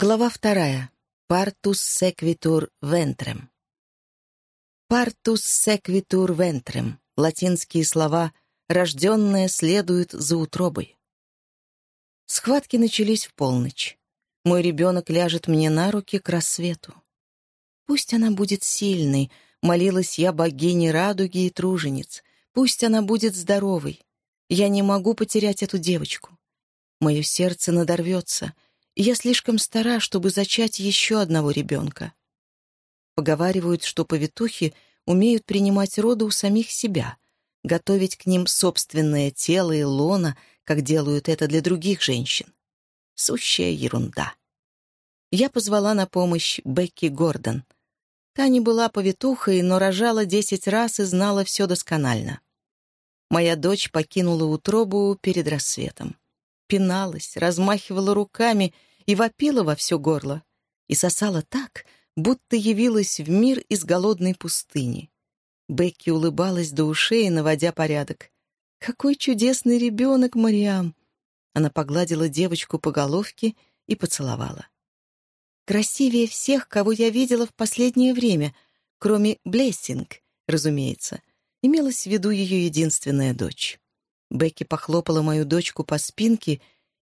Глава вторая. Партус секвитур вентрем. Партус секвитур вентрем. Латинские слова «рожденное следует за утробой». Схватки начались в полночь. Мой ребенок ляжет мне на руки к рассвету. Пусть она будет сильной, молилась я богине радуги и тружениц. Пусть она будет здоровой. Я не могу потерять эту девочку. Мое сердце надорвется — я слишком стара, чтобы зачать еще одного ребенка. Поговаривают, что повитухи умеют принимать роды у самих себя, готовить к ним собственное тело и лона, как делают это для других женщин. Сущая ерунда. Я позвала на помощь Бекки Гордон. Та не была повитухой, но рожала десять раз и знала все досконально. Моя дочь покинула утробу перед рассветом. Пиналась, размахивала руками — и вопила во все горло, и сосала так, будто явилась в мир из голодной пустыни. Бекки улыбалась до ушей, наводя порядок. «Какой чудесный ребенок, Мариам!» Она погладила девочку по головке и поцеловала. «Красивее всех, кого я видела в последнее время, кроме Блессинг, разумеется», имелась в виду ее единственная дочь. Бекки похлопала мою дочку по спинке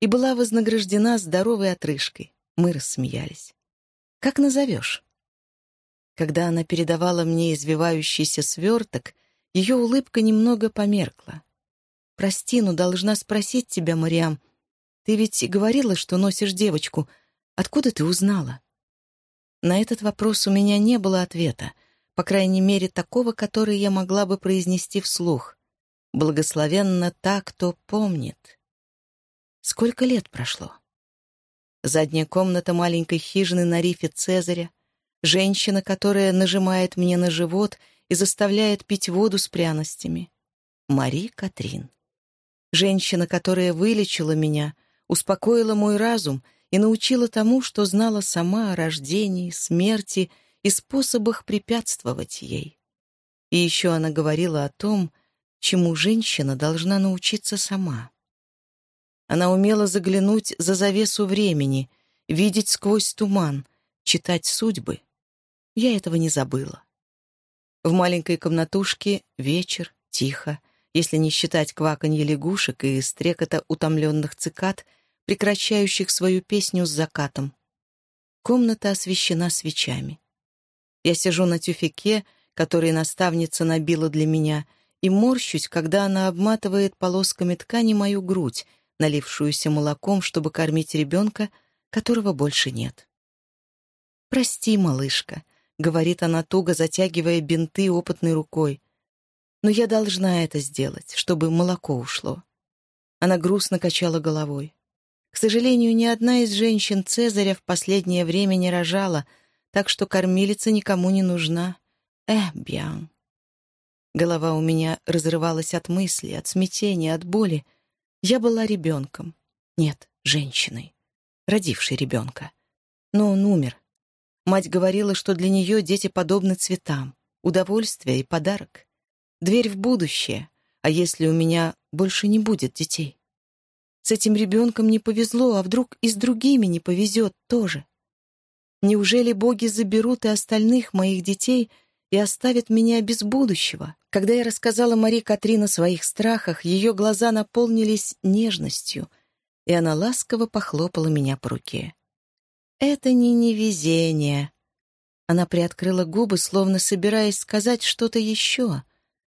была вознаграждена здоровой отрыжкой. Мы рассмеялись. «Как назовешь?» Когда она передавала мне извивающийся сверток, ее улыбка немного померкла. «Прости, но должна спросить тебя, Мариам. Ты ведь говорила, что носишь девочку. Откуда ты узнала?» На этот вопрос у меня не было ответа, по крайней мере, такого, который я могла бы произнести вслух. «Благословенно та, кто помнит». Сколько лет прошло? Задняя комната маленькой хижины на рифе Цезаря, женщина, которая нажимает мне на живот и заставляет пить воду с пряностями. Мари Катрин. Женщина, которая вылечила меня, успокоила мой разум и научила тому, что знала сама о рождении, смерти и способах препятствовать ей. И еще она говорила о том, чему женщина должна научиться сама. Она умела заглянуть за завесу времени, видеть сквозь туман, читать судьбы. Я этого не забыла. В маленькой комнатушке вечер, тихо, если не считать кваканье лягушек и стрекота утомленных цикад, прекращающих свою песню с закатом. Комната освещена свечами. Я сижу на тюфяке, который наставница набила для меня, и морщусь, когда она обматывает полосками ткани мою грудь, налившуюся молоком, чтобы кормить ребенка, которого больше нет. «Прости, малышка», — говорит она туго, затягивая бинты опытной рукой. «Но я должна это сделать, чтобы молоко ушло». Она грустно качала головой. К сожалению, ни одна из женщин Цезаря в последнее время не рожала, так что кормилица никому не нужна. Эх, Бьян. Голова у меня разрывалась от мысли, от смятения, от боли, я была ребенком. Нет, женщиной, родившей ребенка. Но он умер. Мать говорила, что для нее дети подобны цветам, удовольствие и подарок. Дверь в будущее, а если у меня больше не будет детей? С этим ребенком не повезло, а вдруг и с другими не повезет тоже? Неужели боги заберут и остальных моих детей и оставят меня без будущего? Когда я рассказала Мари Катрин о своих страхах, ее глаза наполнились нежностью, и она ласково похлопала меня по руке. «Это не невезение». Она приоткрыла губы, словно собираясь сказать что-то еще,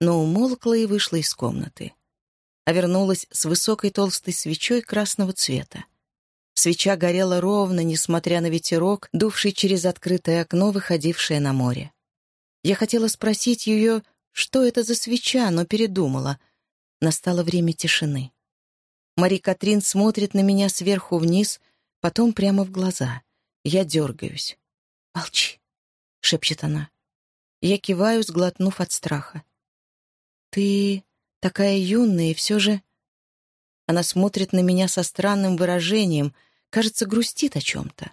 но умолкла и вышла из комнаты. А вернулась с высокой толстой свечой красного цвета. Свеча горела ровно, несмотря на ветерок, дувший через открытое окно, выходившее на море. Я хотела спросить ее, что это за свеча, но передумала. Настало время тишины. Мари Катрин смотрит на меня сверху вниз, потом прямо в глаза. Я дергаюсь. «Молчи», — шепчет она. Я киваю, сглотнув от страха. «Ты такая юная, и все же...» Она смотрит на меня со странным выражением, кажется, грустит о чем-то.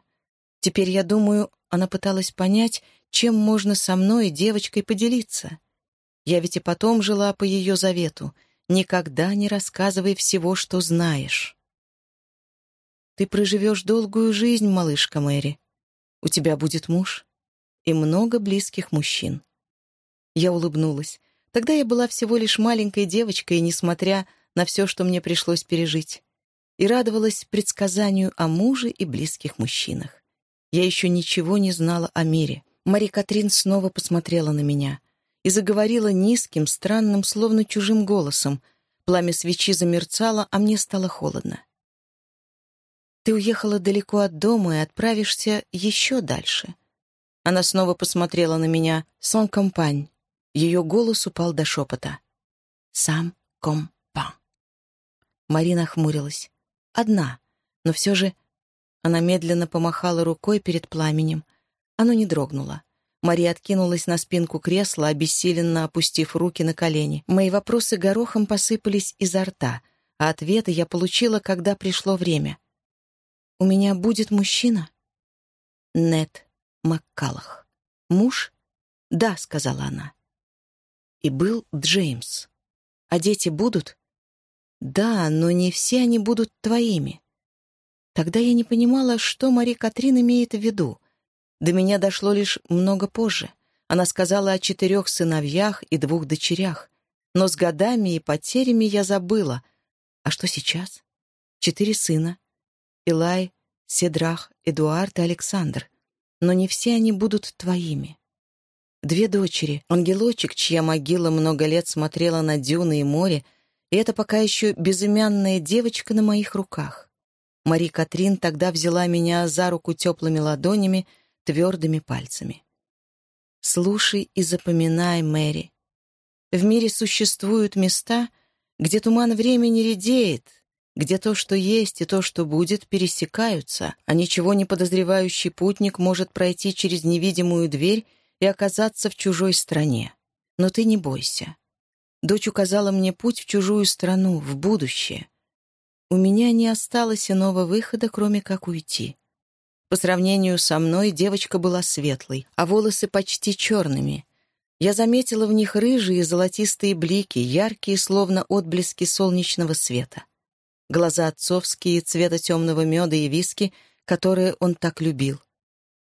Теперь я думаю, она пыталась понять, чем можно со мной, девочкой, поделиться. Я ведь и потом жила по ее завету. Никогда не рассказывай всего, что знаешь. Ты проживешь долгую жизнь, малышка Мэри. У тебя будет муж и много близких мужчин. Я улыбнулась. Тогда я была всего лишь маленькой девочкой, несмотря на все, что мне пришлось пережить, и радовалась предсказанию о муже и близких мужчинах. Я еще ничего не знала о мире. Мари Катрин снова посмотрела на меня и заговорила низким, странным, словно чужим голосом. Пламя свечи замерцало, а мне стало холодно. «Ты уехала далеко от дома и отправишься еще дальше». Она снова посмотрела на меня. «Сон компань». Ее голос упал до шепота. «Сам компан». Марина хмурилась. «Одна, но все же она медленно помахала рукой перед пламенем. Оно не дрогнуло. Мария откинулась на спинку кресла, обессиленно опустив руки на колени. Мои вопросы горохом посыпались изо рта, а ответы я получила, когда пришло время. «У меня будет мужчина?» «Нет Маккалах. Муж?» «Да», — сказала она. И был Джеймс. «А дети будут?» «Да, но не все они будут твоими. Тогда я не понимала, что Мари Катрин имеет в виду. До меня дошло лишь много позже. Она сказала о четырех сыновьях и двух дочерях. Но с годами и потерями я забыла. А что сейчас? Четыре сына. Илай, Седрах, Эдуард и Александр. Но не все они будут твоими. Две дочери, ангелочек, чья могила много лет смотрела на дюны и море, и это пока еще безымянная девочка на моих руках. Мари Катрин тогда взяла меня за руку теплыми ладонями, твердыми пальцами. «Слушай и запоминай, Мэри. В мире существуют места, где туман времени редеет, где то, что есть, и то, что будет, пересекаются, а ничего не подозревающий путник может пройти через невидимую дверь и оказаться в чужой стране. Но ты не бойся. Дочь указала мне путь в чужую страну, в будущее. У меня не осталось иного выхода, кроме как уйти. По сравнению со мной девочка была светлой, а волосы почти черными. Я заметила в них рыжие золотистые блики, яркие, словно отблески солнечного света. Глаза отцовские, цвета темного меда и виски, которые он так любил.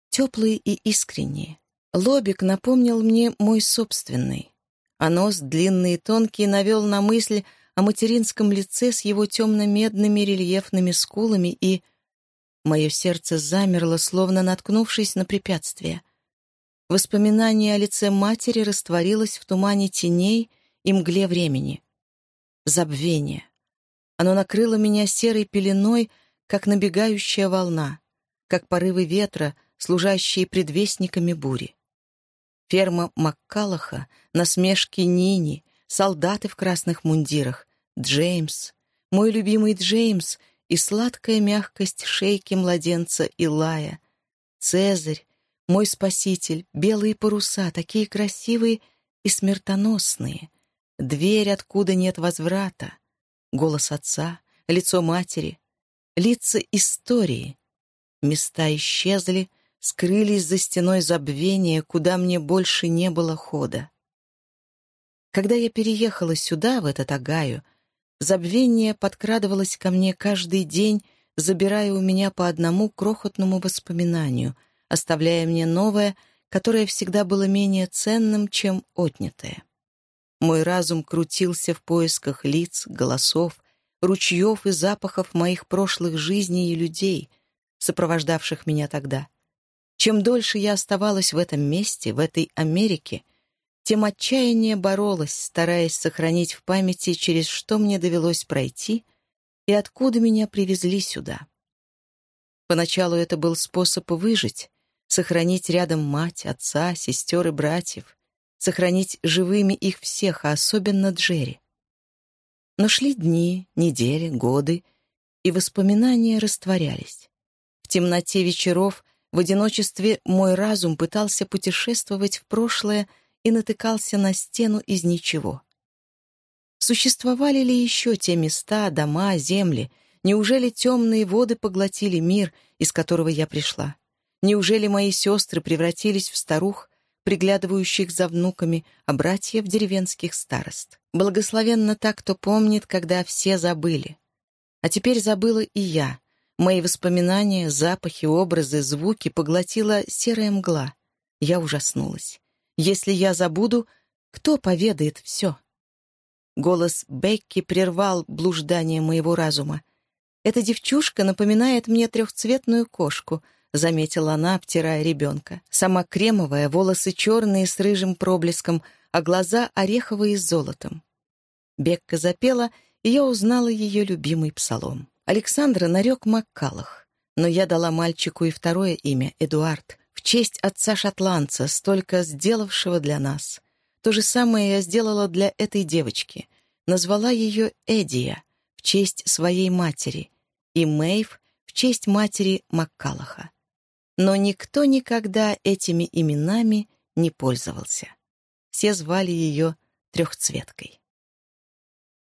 Теплые и искренние. Лобик напомнил мне мой собственный, а нос, длинный и тонкий, навел на мысль о материнском лице с его темно-медными рельефными скулами и... Мое сердце замерло, словно наткнувшись на препятствие. Воспоминание о лице матери растворилось в тумане теней и мгле времени. Забвение. Оно накрыло меня серой пеленой, как набегающая волна, как порывы ветра, служащие предвестниками бури. Ферма Маккалаха, насмешки Нини, солдаты в красных мундирах, Джеймс, мой любимый Джеймс и сладкая мягкость шейки младенца Илая, Цезарь, мой спаситель, белые паруса, такие красивые и смертоносные, дверь, откуда нет возврата, голос отца, лицо матери, лица истории. Места исчезли, скрылись за стеной забвения, куда мне больше не было хода. Когда я переехала сюда, в этот Агаю, забвение подкрадывалось ко мне каждый день, забирая у меня по одному крохотному воспоминанию, оставляя мне новое, которое всегда было менее ценным, чем отнятое. Мой разум крутился в поисках лиц, голосов, ручьев и запахов моих прошлых жизней и людей, сопровождавших меня тогда. Чем дольше я оставалась в этом месте, в этой Америке, тем отчаяние боролась, стараясь сохранить в памяти, через что мне довелось пройти и откуда меня привезли сюда. Поначалу это был способ выжить, сохранить рядом мать, отца, сестер и братьев, сохранить живыми их всех, а особенно Джерри. Но шли дни, недели, годы, и воспоминания растворялись. В темноте вечеров, в одиночестве мой разум пытался путешествовать в прошлое — и натыкался на стену из ничего. Существовали ли еще те места, дома, земли? Неужели темные воды поглотили мир, из которого я пришла? Неужели мои сестры превратились в старух, приглядывающих за внуками, а братья в деревенских старост? Благословенно так, кто помнит, когда все забыли. А теперь забыла и я. Мои воспоминания, запахи, образы, звуки поглотила серая мгла. Я ужаснулась. Если я забуду, кто поведает все? Голос Бекки прервал блуждание моего разума. «Эта девчушка напоминает мне трехцветную кошку», — заметила она, обтирая ребенка. «Сама кремовая, волосы черные с рыжим проблеском, а глаза ореховые с золотом». Бекка запела, и я узнала ее любимый псалом. Александра нарек Маккалах, но я дала мальчику и второе имя — Эдуард, в честь отца-шотландца, столько сделавшего для нас. То же самое я сделала для этой девочки. Назвала ее Эдия в честь своей матери и Мэйв в честь матери Маккалаха. Но никто никогда этими именами не пользовался. Все звали ее Трехцветкой.